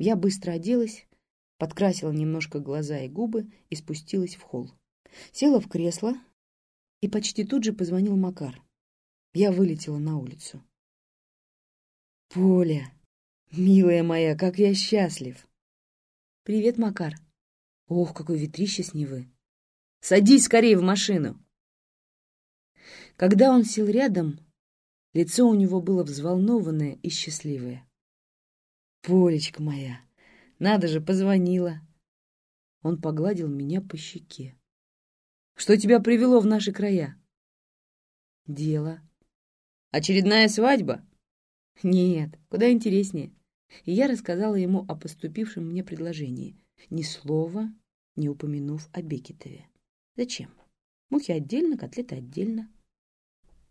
Я быстро оделась, подкрасила немножко глаза и губы и спустилась в холл. Села в кресло, и почти тут же позвонил Макар. Я вылетела на улицу. «Поля, милая моя, как я счастлив!» «Привет, Макар!» «Ох, какой ветрище с Невы!» «Садись скорее в машину!» Когда он сел рядом, лицо у него было взволнованное и счастливое. «Полечка моя, надо же, позвонила!» Он погладил меня по щеке. «Что тебя привело в наши края?» «Дело». «Очередная свадьба?» «Нет, куда интереснее». И я рассказала ему о поступившем мне предложении, ни слова не упомянув о Бекетове. «Зачем? Мухи отдельно, котлеты отдельно».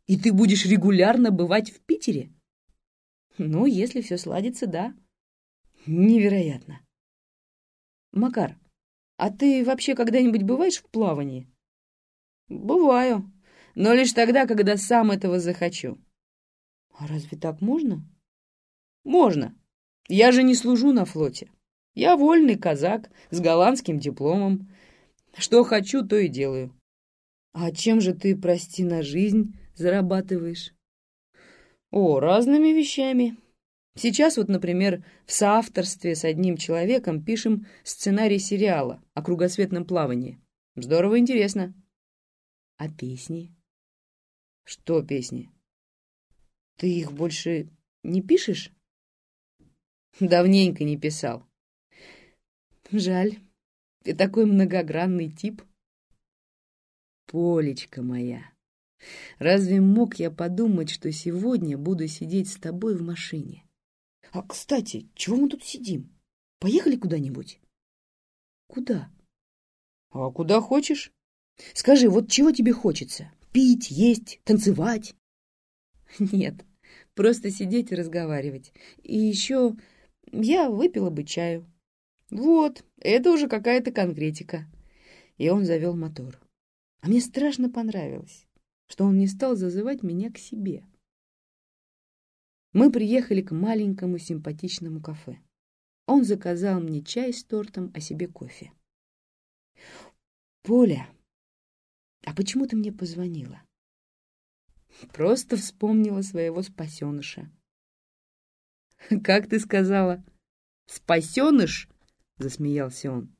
«И ты будешь регулярно бывать в Питере?» «Ну, если все сладится, да». «Невероятно». «Макар, а ты вообще когда-нибудь бываешь в плавании?» «Бываю, но лишь тогда, когда сам этого захочу». «А разве так можно?» «Можно. Я же не служу на флоте. Я вольный казак с голландским дипломом. Что хочу, то и делаю». «А чем же ты, прости на жизнь, зарабатываешь?» «О, разными вещами. Сейчас вот, например, в соавторстве с одним человеком пишем сценарий сериала о кругосветном плавании. Здорово интересно». «А песни?» «Что песни?» «Ты их больше не пишешь?» «Давненько не писал». «Жаль, ты такой многогранный тип». «Полечка моя, разве мог я подумать, что сегодня буду сидеть с тобой в машине?» «А, кстати, чего мы тут сидим? Поехали куда-нибудь?» «Куда?» «А куда хочешь?» «Скажи, вот чего тебе хочется? Пить, есть, танцевать?» «Нет, просто сидеть и разговаривать. И еще я выпила бы чаю». «Вот, это уже какая-то конкретика». И он завел мотор. А мне страшно понравилось, что он не стал зазывать меня к себе. Мы приехали к маленькому симпатичному кафе. Он заказал мне чай с тортом, а себе кофе. «Поля, а почему ты мне позвонила?» «Просто вспомнила своего спасеныша». «Как ты сказала? Спасеныш?» — засмеялся он.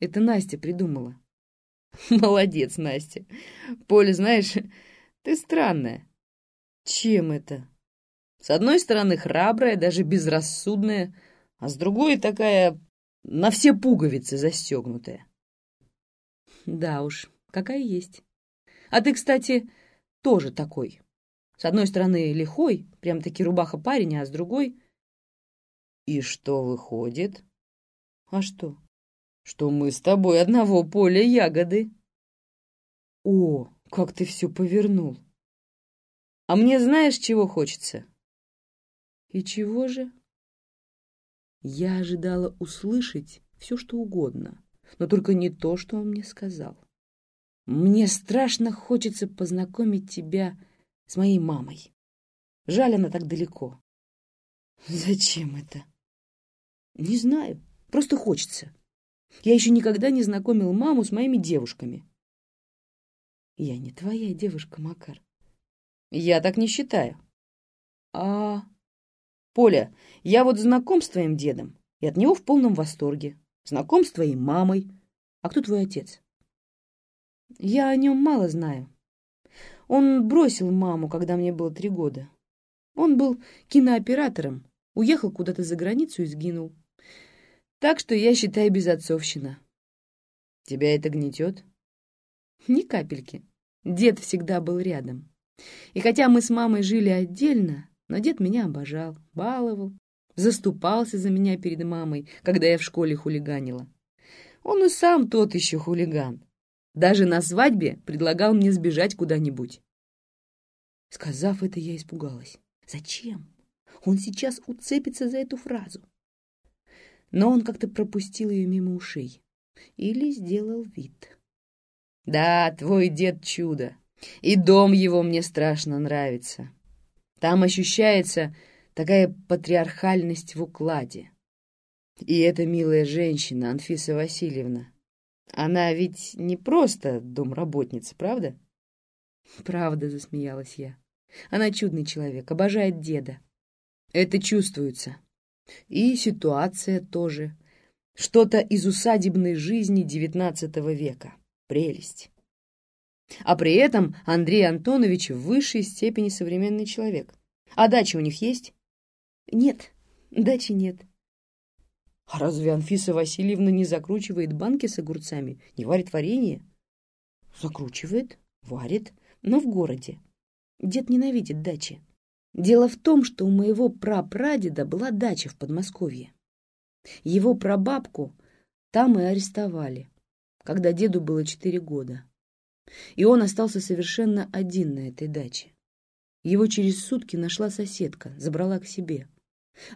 «Это Настя придумала». «Молодец, Настя. Поля, знаешь, ты странная». «Чем это?» «С одной стороны, храбрая, даже безрассудная, а с другой такая на все пуговицы застегнутая». «Да уж, какая есть. А ты, кстати, тоже такой. С одной стороны, лихой, прям-таки рубаха парень, а с другой... И что выходит? А что? Что мы с тобой одного поля ягоды. О, как ты все повернул. А мне знаешь, чего хочется? И чего же? Я ожидала услышать все, что угодно, но только не то, что он мне сказал. Мне страшно хочется познакомить тебя с моей мамой. Жаль, она так далеко. Зачем это? Не знаю, просто хочется. Я еще никогда не знакомил маму с моими девушками. Я не твоя девушка, Макар. Я так не считаю. А... Поля, я вот знаком с твоим дедом, и от него в полном восторге. Знаком с твоей мамой. А кто твой отец? Я о нем мало знаю. Он бросил маму, когда мне было три года. Он был кинооператором, уехал куда-то за границу и сгинул. Так что я считаю безотцовщина. Тебя это гнетет? Ни капельки. Дед всегда был рядом. И хотя мы с мамой жили отдельно, но дед меня обожал, баловал, заступался за меня перед мамой, когда я в школе хулиганила. Он и сам тот еще хулиган. Даже на свадьбе предлагал мне сбежать куда-нибудь. Сказав это, я испугалась. Зачем? Он сейчас уцепится за эту фразу. Но он как-то пропустил ее мимо ушей. Или сделал вид. Да, твой дед чудо. И дом его мне страшно нравится. Там ощущается такая патриархальность в укладе. И эта милая женщина, Анфиса Васильевна, она ведь не просто домработница, правда? Правда, засмеялась я. Она чудный человек, обожает деда. Это чувствуется. И ситуация тоже. Что-то из усадебной жизни XIX века. Прелесть. А при этом Андрей Антонович в высшей степени современный человек. А дача у них есть? Нет, дачи нет. А разве Анфиса Васильевна не закручивает банки с огурцами, не варит варенье? Закручивает, варит, но в городе. Дед ненавидит дачи. Дело в том, что у моего прапрадеда была дача в Подмосковье. Его прабабку там и арестовали, когда деду было четыре года. И он остался совершенно один на этой даче. Его через сутки нашла соседка, забрала к себе.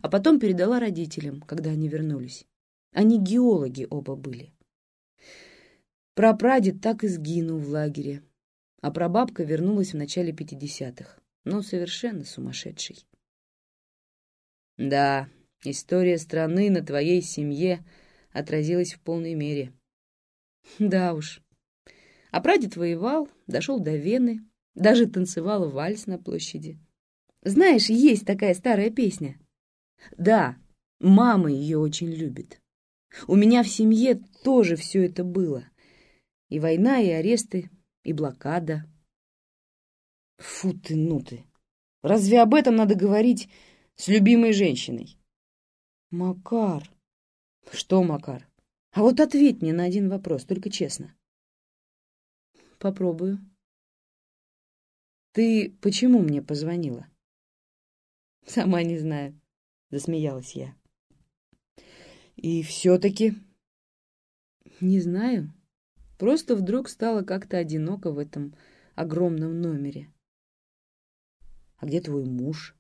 А потом передала родителям, когда они вернулись. Они геологи оба были. Прапрадед так и сгинул в лагере, а прабабка вернулась в начале пятидесятых, но совершенно сумасшедшей. Да, история страны на твоей семье отразилась в полной мере. Да уж. А прадед воевал, дошел до Вены, даже танцевал вальс на площади. Знаешь, есть такая старая песня. Да, мама ее очень любит. У меня в семье тоже все это было. И война, и аресты, и блокада. Фу ты, ну ты. Разве об этом надо говорить с любимой женщиной? Макар. Что, Макар? А вот ответь мне на один вопрос, только честно. Попробую. Ты почему мне позвонила? Сама не знаю, засмеялась я. И все-таки... Не знаю. Просто вдруг стало как-то одиноко в этом огромном номере. А где твой муж?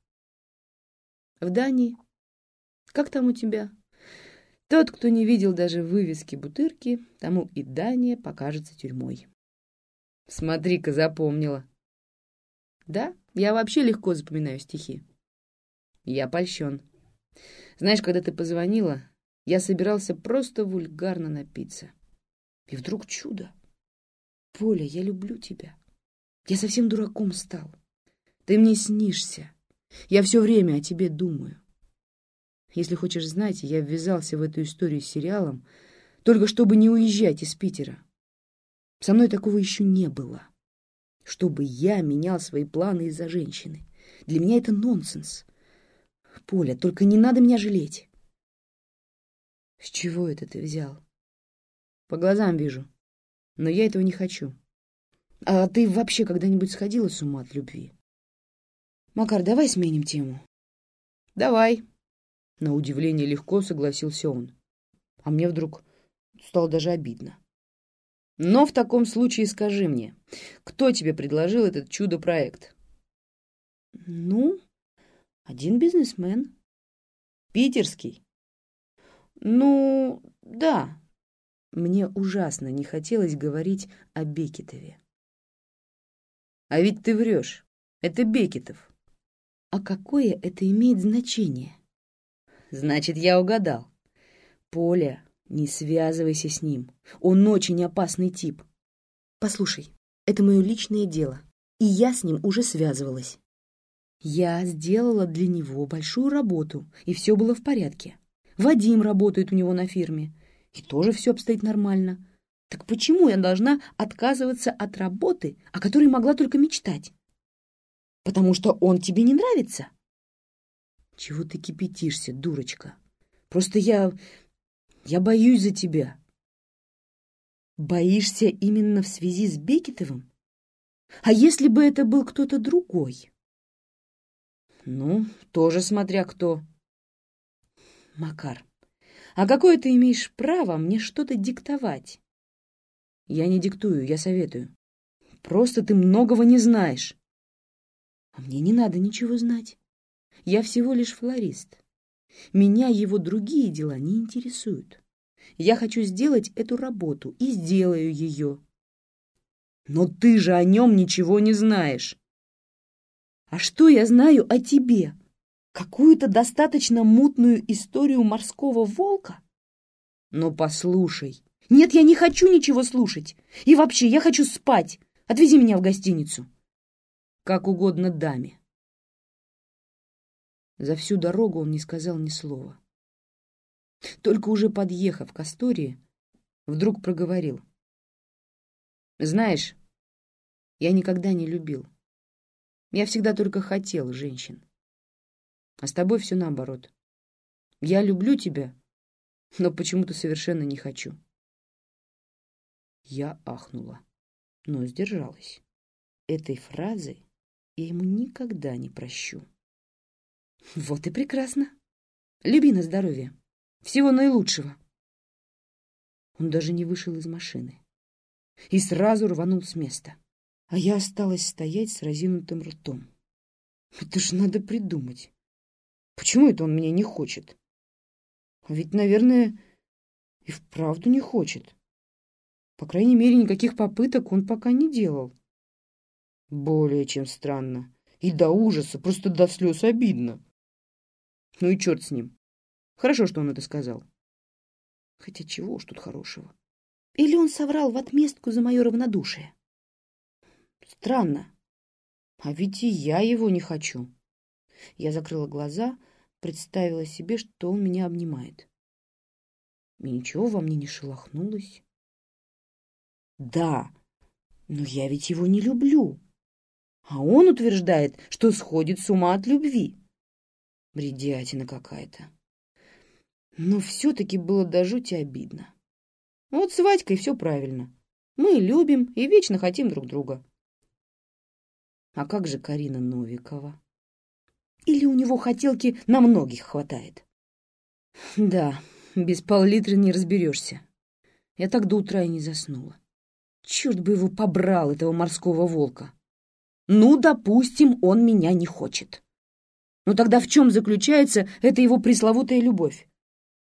В Дании. Как там у тебя? Тот, кто не видел даже вывески бутырки, тому и Дания покажется тюрьмой. Смотри-ка, запомнила. Да, я вообще легко запоминаю стихи. Я польщен. Знаешь, когда ты позвонила, я собирался просто вульгарно напиться. И вдруг чудо. Поля, я люблю тебя. Я совсем дураком стал. Ты мне снишься. Я все время о тебе думаю. Если хочешь знать, я ввязался в эту историю с сериалом, только чтобы не уезжать из Питера. Со мной такого еще не было. Чтобы я менял свои планы из-за женщины. Для меня это нонсенс. Поля, только не надо меня жалеть. С чего это ты взял? По глазам вижу. Но я этого не хочу. А ты вообще когда-нибудь сходила с ума от любви? Макар, давай сменим тему. Давай. На удивление легко согласился он. А мне вдруг стало даже обидно. Но в таком случае скажи мне, кто тебе предложил этот чудо-проект? Ну, один бизнесмен. Питерский? Ну, да. Мне ужасно не хотелось говорить о Бекетове. А ведь ты врешь. Это Бекетов. А какое это имеет значение? Значит, я угадал. Поля, не связывайся с ним. Он очень опасный тип. Послушай, это мое личное дело, и я с ним уже связывалась. Я сделала для него большую работу, и все было в порядке. Вадим работает у него на фирме, и тоже все обстоит нормально. Так почему я должна отказываться от работы, о которой могла только мечтать? Потому что он тебе не нравится? Чего ты кипятишься, дурочка? Просто я... я боюсь за тебя. Боишься именно в связи с Бекетовым? А если бы это был кто-то другой? Ну, тоже смотря кто. Макар, а какое ты имеешь право мне что-то диктовать? Я не диктую, я советую. Просто ты многого не знаешь. А мне не надо ничего знать. Я всего лишь флорист. Меня его другие дела не интересуют. Я хочу сделать эту работу и сделаю ее. Но ты же о нем ничего не знаешь. А что я знаю о тебе? Какую-то достаточно мутную историю морского волка? Но послушай. Нет, я не хочу ничего слушать. И вообще, я хочу спать. Отвези меня в гостиницу. Как угодно даме. За всю дорогу он не сказал ни слова. Только уже подъехав к Астории, вдруг проговорил. «Знаешь, я никогда не любил. Я всегда только хотел женщин. А с тобой все наоборот. Я люблю тебя, но почему-то совершенно не хочу». Я ахнула, но сдержалась. Этой фразы я ему никогда не прощу. Вот и прекрасно. Люби на здоровье. Всего наилучшего. Он даже не вышел из машины. И сразу рванул с места. А я осталась стоять с разинутым ртом. Это ж надо придумать. Почему это он меня не хочет? Ведь, наверное, и вправду не хочет. По крайней мере, никаких попыток он пока не делал. Более чем странно. И до ужаса, просто до слез обидно. Ну и черт с ним. Хорошо, что он это сказал. Хотя чего уж тут хорошего. Или он соврал в отместку за мое равнодушие? Странно. А ведь и я его не хочу. Я закрыла глаза, представила себе, что он меня обнимает. И ничего во мне не шелохнулось. Да, но я ведь его не люблю. А он утверждает, что сходит с ума от любви. Бредятина какая-то. Но все-таки было до жути обидно. Вот с Вадькой все правильно. Мы любим и вечно хотим друг друга. А как же Карина Новикова? Или у него хотелки на многих хватает? Да, без пол-литра не разберешься. Я так до утра и не заснула. Черт бы его побрал, этого морского волка. Ну, допустим, он меня не хочет. Но тогда в чем заключается эта его пресловутая любовь?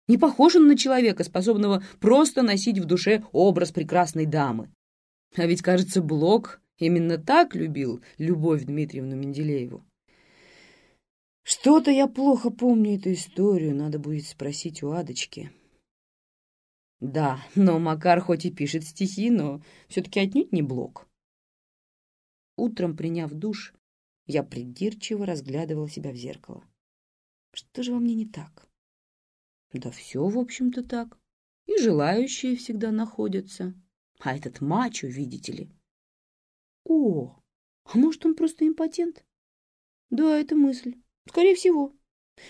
Не похож он на человека, способного просто носить в душе образ прекрасной дамы. А ведь, кажется, Блок именно так любил Любовь Дмитриевну Менделееву. Что-то я плохо помню эту историю, надо будет спросить у Адочки. Да, но Макар хоть и пишет стихи, но все-таки отнюдь не Блок. Утром, приняв душ, я придирчиво разглядывала себя в зеркало. Что же во мне не так? Да все, в общем-то, так. И желающие всегда находятся. А этот мачо, видите ли. О, а может, он просто импотент? Да, это мысль. Скорее всего.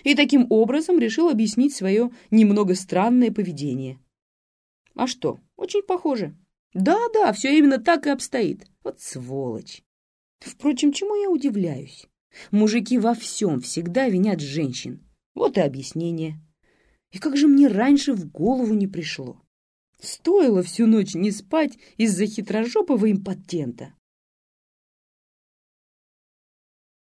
И таким образом решил объяснить свое немного странное поведение. А что, очень похоже. Да-да, все именно так и обстоит. Вот сволочь. Впрочем, чему я удивляюсь? Мужики во всем всегда винят женщин. Вот и объяснение. И как же мне раньше в голову не пришло? Стоило всю ночь не спать из-за хитрожопого импотента.